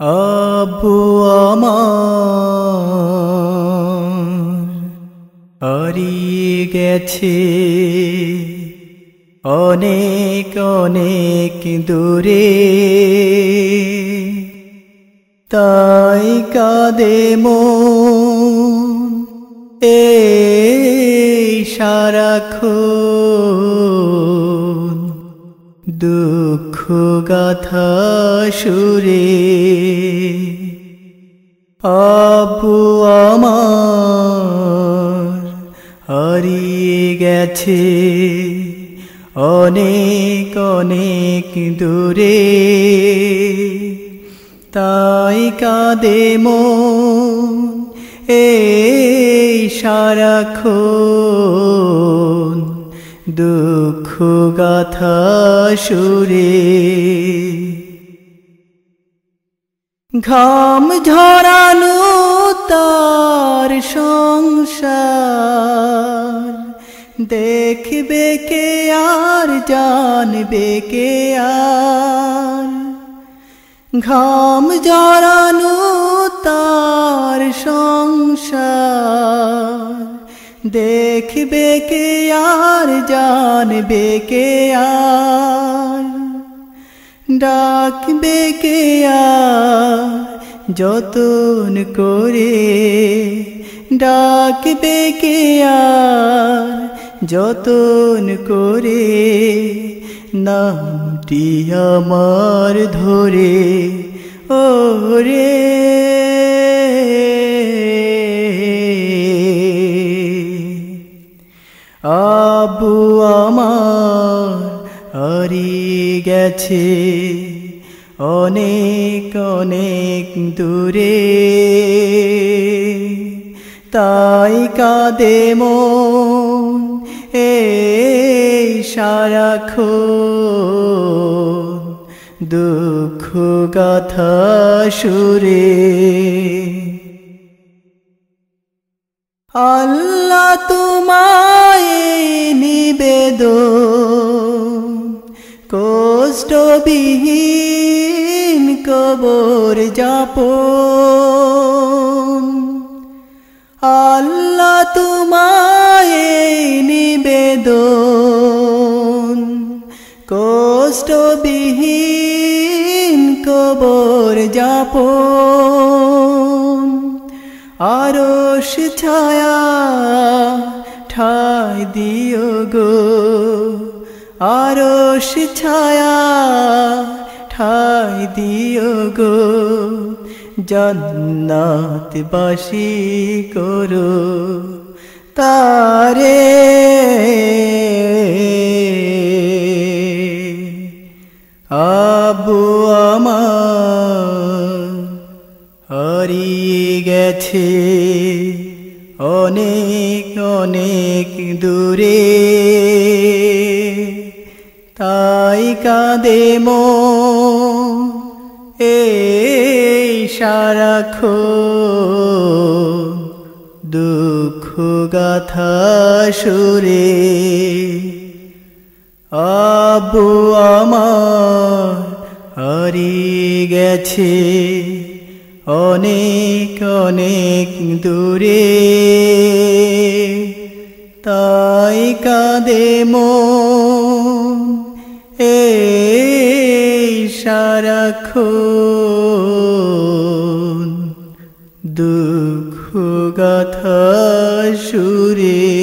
আব্বু আমার হারিয়ে গেছে অনেক অনেক দূরে। তাই কাদে মন এই সারাক্ষণ। দুঃখ গাথা সুরে আবু আমার হারিয়ে গেছে অনেক অনেক দূরে। তাই কাঁদে মন এই সারাক্ষণ। দুঃখ গাথা সুরে। ঘাম ঝরানো তার সংসার। দেখবে কে আর, জানবে কে আর। ঘাম জড়ানো তার সংসার। দেখবে কে আর, জানবে কে আর, ডাকবে কে যতন করে ডাকবে কে আর, যতন করে নামটি আমার ধরে, ওরে আবু আমার হারিয়ে গেছে অনেক অনেক দূরে। তাই কাঁদে মন এই সারাক্ষণ দুঃখ গাথা সুরে। তোমায় নিবেদন কষ্টবিহীন কবর যাপন। আল্লাহ তোমায় নিবেদন কষ্টবিহীন কবর যাপন। আরশ ছায়া ঠাই দিও গো। আরশ ছায়া ঠাই দিও গো। জন্নাত বাসি করো। তারে হারিয়ে গেছে অনেক অনেক দূরে। তাই কাঁদে মো এ সারাক্ষণ। দুঃখ গাথা সুরে আবু আমার হারিয়ে গেছে। অনেক অনেক দূরে। তাই কাঁদে মন এই সারাক্ষণ। দুঃখ গাথা সুরে